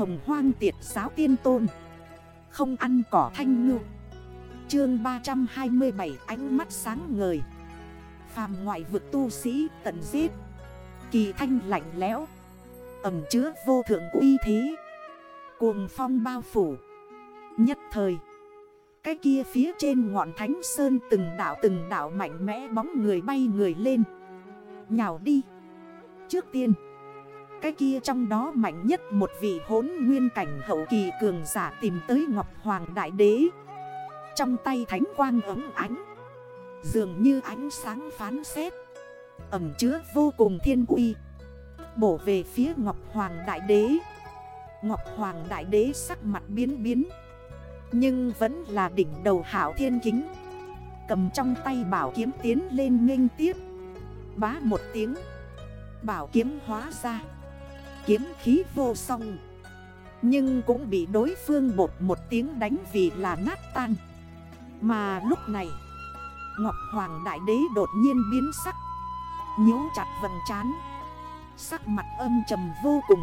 hồng hoang tiệt giáo tiên tôn. Không ăn cỏ thanh ngư. Chương 327 ánh mắt sáng ngời. Phàm ngoại vực tu sĩ tận giết. Kỳ thanh lạnh lẽo. Ẩm chứa vô thượng uy thế. Cuồng phong bao phủ. Nhất thời, Cái kia phía trên ngọn thánh sơn từng đảo từng đảo mạnh mẽ bóng người bay người lên. Nhào đi. Trước tiên cái kia trong đó mạnh nhất một vị hốn nguyên cảnh hậu kỳ cường giả tìm tới Ngọc Hoàng Đại Đế. Trong tay thánh quang ấm ánh, Dường như ánh sáng phán xét, Ẩm chứa vô cùng thiên uy Bổ về phía Ngọc Hoàng Đại Đế. Ngọc Hoàng Đại Đế sắc mặt biến biến, Nhưng vẫn là đỉnh đầu hảo thiên kính. Cầm trong tay bảo kiếm tiến lên nghênh tiếp. Bá một tiếng, Bảo kiếm hóa ra. Kiếm khí vô song. Nhưng cũng bị đối phương bột một tiếng đánh vì là nát tan. Mà lúc này, Ngọc Hoàng Đại Đế đột nhiên biến sắc. Nhếu chặt vầng chán Sắc mặt âm trầm vô cùng.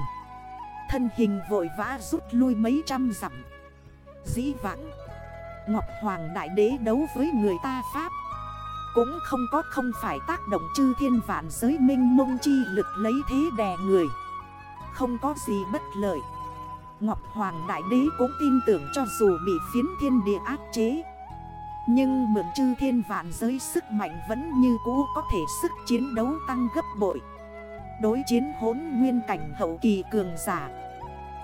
Thân hình vội vã rút lui mấy trăm dặm. Dĩ vãng, Ngọc Hoàng Đại Đế đấu với người ta Pháp. Cũng không có không phải tác động chư thiên vạn giới minh mông chi lực lấy thế đè người. Không có gì bất lợi. Ngọc Hoàng Đại Đế cũng tin tưởng cho dù bị phiến thiên địa áp chế. Nhưng mượn chư thiên vạn giới sức mạnh vẫn như cũ có thể sức chiến đấu tăng gấp bội. Đối chiến hốn nguyên cảnh hậu kỳ cường giả.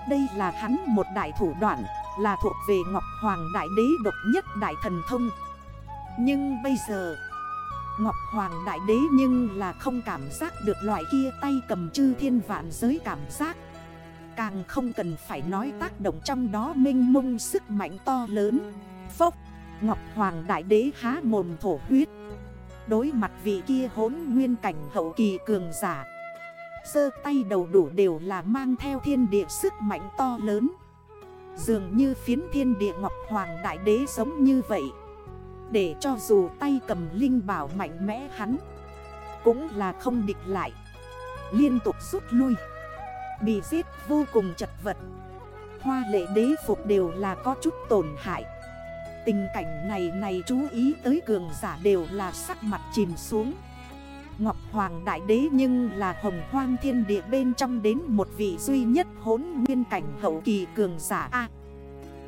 Đây là hắn một đại thủ đoạn, Là thuộc về Ngọc Hoàng Đại Đế độc nhất đại thần thông. Nhưng bây giờ Ngọc Hoàng Đại Đế nhưng là không cảm giác được loại kia tay cầm chư thiên vạn giới cảm giác. Càng không cần phải nói tác động trong đó minh mông sức mạnh to lớn. Phốc, Ngọc Hoàng Đại Đế há mồm thổ huyết. Đối mặt vị kia hốn nguyên cảnh hậu kỳ cường giả. Sơ tay đầu đủ đều là mang theo thiên địa sức mạnh to lớn. Dường như phiến thiên địa Ngọc Hoàng Đại Đế giống như vậy. Để cho dù tay cầm linh bảo mạnh mẽ hắn, Cũng là không địch lại. Liên tục rút lui. Bị giết vô cùng chật vật. Hoa lệ đế phục đều là có chút tổn hại. Tình cảnh này này chú ý tới cường giả đều là sắc mặt chìm xuống. Ngọc Hoàng Đại Đế nhưng là hồng hoang thiên địa bên trong đến một vị duy nhất hốn nguyên cảnh hậu kỳ cường giả A.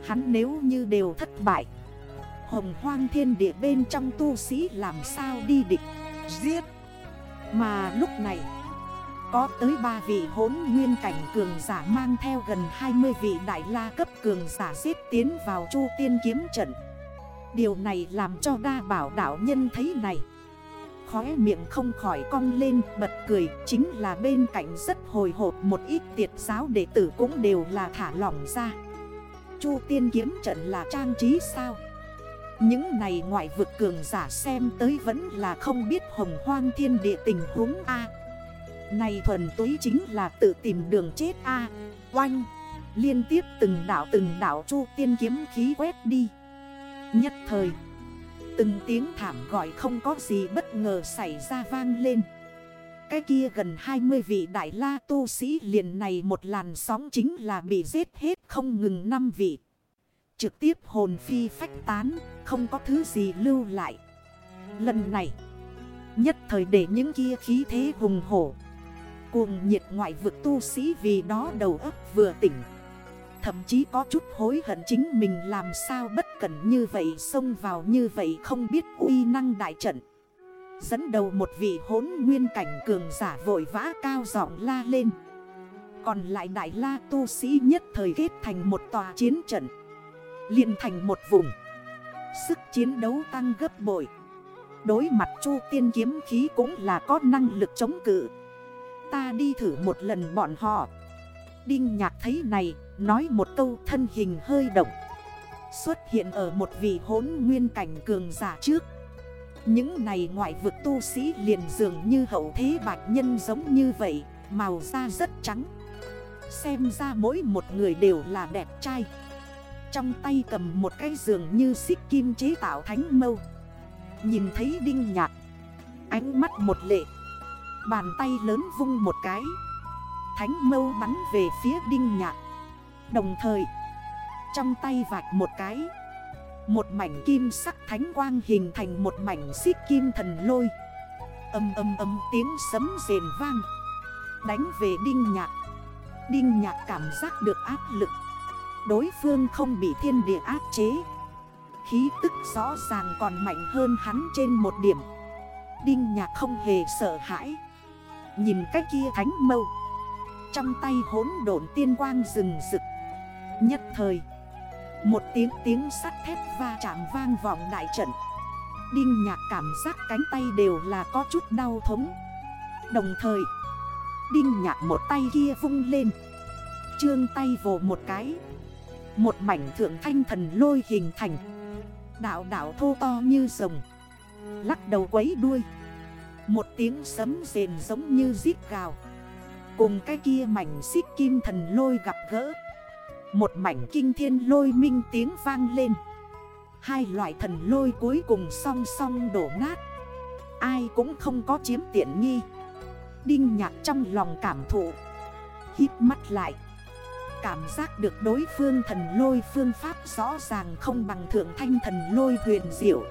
Hắn nếu như đều thất bại Hồng hoang thiên địa bên trong tu sĩ làm sao đi địch? Giết. Mà lúc này Có tới 3 vị hốn nguyên cảnh cường giả mang theo gần 20 vị đại la cấp cường giả giết tiến vào chu tiên kiếm trận. Điều này làm cho đa bảo đảo nhân thấy này. Khóe miệng không khỏi cong lên bật cười Chính là bên cạnh rất hồi hộp một ít tiệt giáo đệ tử cũng đều là thả lỏng ra. Chu tiên kiếm trận là trang trí sao những này ngoại vực cường giả xem tới vẫn là không biết hồng hoang thiên địa tình huống A. Này thuần túy chính là tự tìm đường chết A. Oanh. Liên tiếp từng đảo từng đảo chu tiên kiếm khí quét đi. Nhất thời, Từng tiếng thảm gọi không có gì bất ngờ xảy ra vang lên. Cái kia gần 20 vị đại la tu sĩ liền này một làn sóng chính là bị giết hết không ngừng 5 vị Trực tiếp hồn phi phách tán, Không có thứ gì lưu lại. Lần này, Nhất thời để những kia khí thế hùng hổ, Cuồng nhiệt ngoại vực tu sĩ vì đó đầu ấp vừa tỉnh. Thậm chí có chút hối hận chính mình làm sao bất cẩn như vậy, Xông vào như vậy không biết uy năng đại trận. Dẫn đầu một vị hốn nguyên cảnh cường giả vội vã cao giọng la lên. Còn lại đại la tu sĩ nhất thời kết thành một tòa chiến trận liền thành một vùng. Sức chiến đấu tăng gấp bội. Đối mặt chu tiên kiếm khí cũng là có năng lực chống cự. Ta đi thử một lần bọn họ. Đinh nhạc thấy này, Nói một câu thân hình hơi động. Xuất hiện ở một vị hốn nguyên cảnh cường giả trước. Những này ngoại vực tu sĩ liền dường như hậu thế bạch nhân giống như vậy, Màu da rất trắng. Xem ra mỗi một người đều là đẹp trai. Trong tay cầm một cái giường như xích kim chế tạo thánh mâu. Nhìn thấy đinh nhạc, Ánh mắt một lệ, Bàn tay lớn vung một cái. Thánh mâu bắn về phía đinh nhạc. Đồng thời, Trong tay vạch một cái, Một mảnh kim sắc thánh quang hình thành một mảnh xích kim thần lôi. Âm âm âm tiếng sấm rền vang, Đánh về đinh nhạc. Đinh nhạc cảm giác được áp lực. Đối phương không bị thiên địa áp chế. Khí tức rõ ràng còn mạnh hơn hắn trên một điểm. Đinh nhạc không hề sợ hãi. Nhìn cái kia thánh mâu. Trong tay hốn độn tiên quang rừng rực. Nhất thời, Một tiếng tiếng sắt thép va chạm vang vọng đại trận. Đinh nhạc cảm giác cánh tay đều là có chút đau thống. Đồng thời, Đinh nhạc một tay kia vung lên. Trương tay vồ một cái. Một mảnh thượng thanh thần lôi hình thành. Đạo đạo thô to như rồng. Lắc đầu quấy đuôi. Một tiếng sấm rền giống như giết gào. Cùng cái kia mảnh xích kim thần lôi gặp gỡ. Một mảnh kinh thiên lôi minh tiếng vang lên. Hai loại thần lôi cuối cùng song song đổ nát. Ai cũng không có chiếm tiện nghi. Đinh nhạc trong lòng cảm thụ. Hít mắt lại. Cảm giác được đối phương thần lôi phương pháp rõ ràng không bằng thượng thanh thần lôi huyền diệu.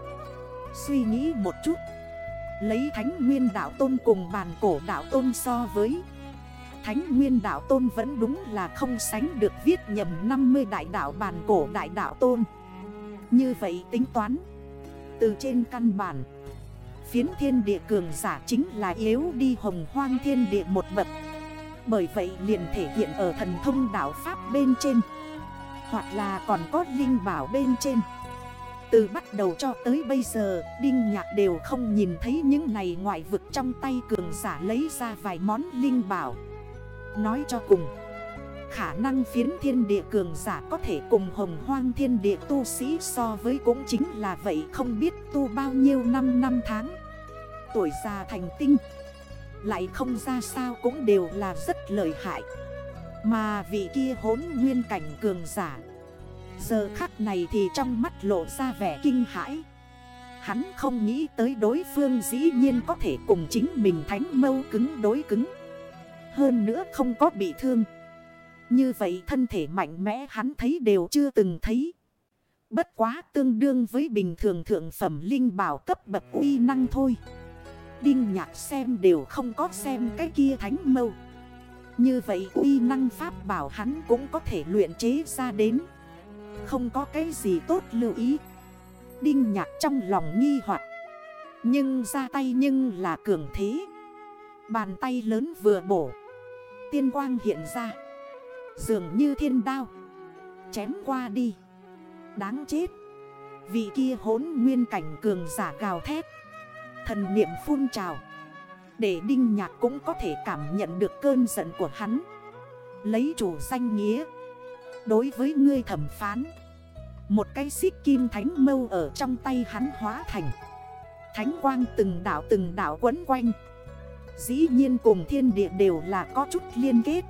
Suy nghĩ một chút. Lấy thánh nguyên đạo tôn cùng bàn cổ đạo tôn so với. Thánh nguyên đạo tôn vẫn đúng là không sánh được viết nhầm 50 đại đạo bàn cổ đại đạo tôn. Như vậy tính toán. Từ trên căn bản, Phiến thiên địa cường giả chính là yếu đi hồng hoang thiên địa một bậc. Bởi vậy liền thể hiện ở thần thông đạo Pháp bên trên. Hoặc là còn có linh bảo bên trên. Từ bắt đầu cho tới bây giờ, Đinh Nhạc đều không nhìn thấy những này ngoại vực trong tay cường giả lấy ra vài món linh bảo. Nói cho cùng, Khả năng phiến thiên địa cường giả có thể cùng hồng hoang thiên địa tu sĩ so với cũng chính là vậy không biết tu bao nhiêu năm năm tháng. Tuổi già thành tinh lại không ra sao cũng đều là rất lợi hại. Mà vị kia hốn nguyên cảnh cường giả, Giờ khắc này thì trong mắt lộ ra vẻ kinh hãi. Hắn không nghĩ tới đối phương dĩ nhiên có thể cùng chính mình thánh mâu cứng đối cứng. Hơn nữa không có bị thương. Như vậy thân thể mạnh mẽ hắn thấy đều chưa từng thấy. Bất quá tương đương với bình thường thượng phẩm linh bảo cấp bậc uy năng thôi. Đinh nhạc xem đều không có xem cái kia thánh mâu. Như vậy uy năng pháp bảo hắn cũng có thể luyện chế ra đến. Không có cái gì tốt lưu ý. Đinh nhạc trong lòng nghi hoặc. Nhưng ra tay nhưng là cường thế. Bàn tay lớn vừa bổ. Tiên quang hiện ra. Dường như thiên đao. Chém qua đi. Đáng chết. Vị kia hốn nguyên cảnh cường giả gào thét. Thần niệm phun trào. Để Đinh Nhạc cũng có thể cảm nhận được cơn giận của hắn. Lấy chủ danh nghĩa. Đối với ngươi thẩm phán, Một cái xích kim thánh mâu ở trong tay hắn hóa thành. Thánh quang từng đảo từng đảo quấn quanh. Dĩ nhiên cùng thiên địa đều là có chút liên kết.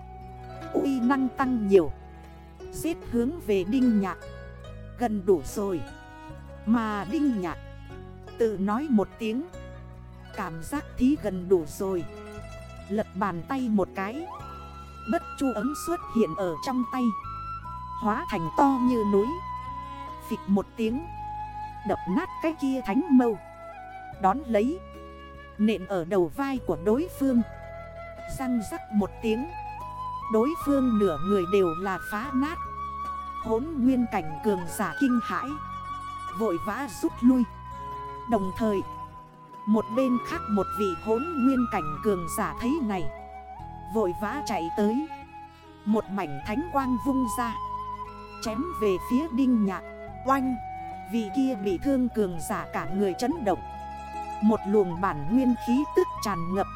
Uy năng tăng nhiều. Giết hướng về Đinh Nhạc. Gần đủ rồi. Mà Đinh Nhạc, Tự nói một tiếng. Cảm giác thí gần đủ rồi. Lật bàn tay một cái. Bất chu ấm xuất hiện ở trong tay. Hóa thành to như núi. Phịch một tiếng. Đập nát cái kia thánh mâu. Đón lấy. Nện ở đầu vai của đối phương. Răng rắc một tiếng. Đối phương nửa người đều là phá nát. Hốn nguyên cảnh cường giả kinh hãi. Vội vã rút lui. Đồng thời một bên khác một vị hốn nguyên cảnh cường giả thấy này. Vội vã chạy tới. Một mảnh thánh quang vung ra. Chém về phía đinh nhạc. Oanh! Vị kia bị thương cường giả cả người chấn động. Một luồng bản nguyên khí tức tràn ngập.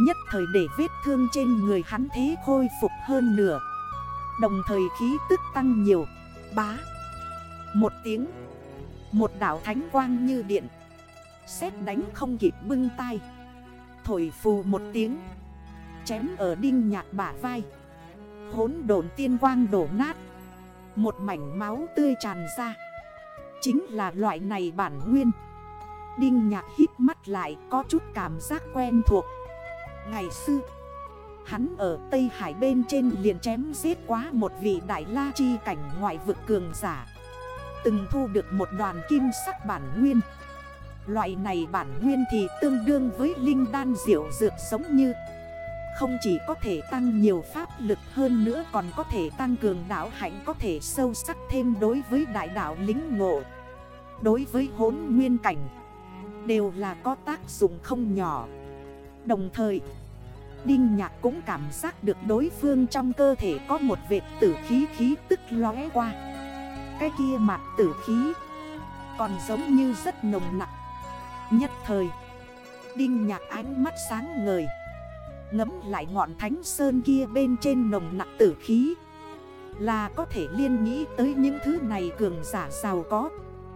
Nhất thời để vết thương trên người hắn thế khôi phục hơn nửa. Đồng thời khí tức tăng nhiều. Bá! Một tiếng. Một đảo thánh quang như điện. Xét đánh không kịp bưng tay Thổi phù một tiếng. Chém ở đinh nhạc bả vai. Hốn đồn tiên quang đổ nát. Một mảnh máu tươi tràn ra. Chính là loại này bản nguyên. Đinh nhạc hít mắt lại có chút cảm giác quen thuộc. Ngày xưa, Hắn ở Tây Hải bên trên liền chém giết quá một vị đại la chi cảnh ngoại vực cường giả. Từng thu được một đoàn kim sắc bản nguyên. Loại này bản nguyên thì tương đương với linh đan diệu dược sống như. Không chỉ có thể tăng nhiều pháp lực hơn nữa còn có thể tăng cường đảo hạnh, có thể sâu sắc thêm đối với đại đảo lính ngộ. Đối với hốn nguyên cảnh, Đều là có tác dụng không nhỏ. Đồng thời, Đinh nhạc cũng cảm giác được đối phương trong cơ thể có một vệt tử khí khí tức lóe qua. Cái kia mặt tử khí Còn giống như rất nồng nặng Nhất thời, Đinh nhạc ánh mắt sáng ngời, Ngấm lại ngọn thánh sơn kia bên trên nồng nặng tử khí. Là có thể liên nghĩ tới những thứ này cường giả giàu có.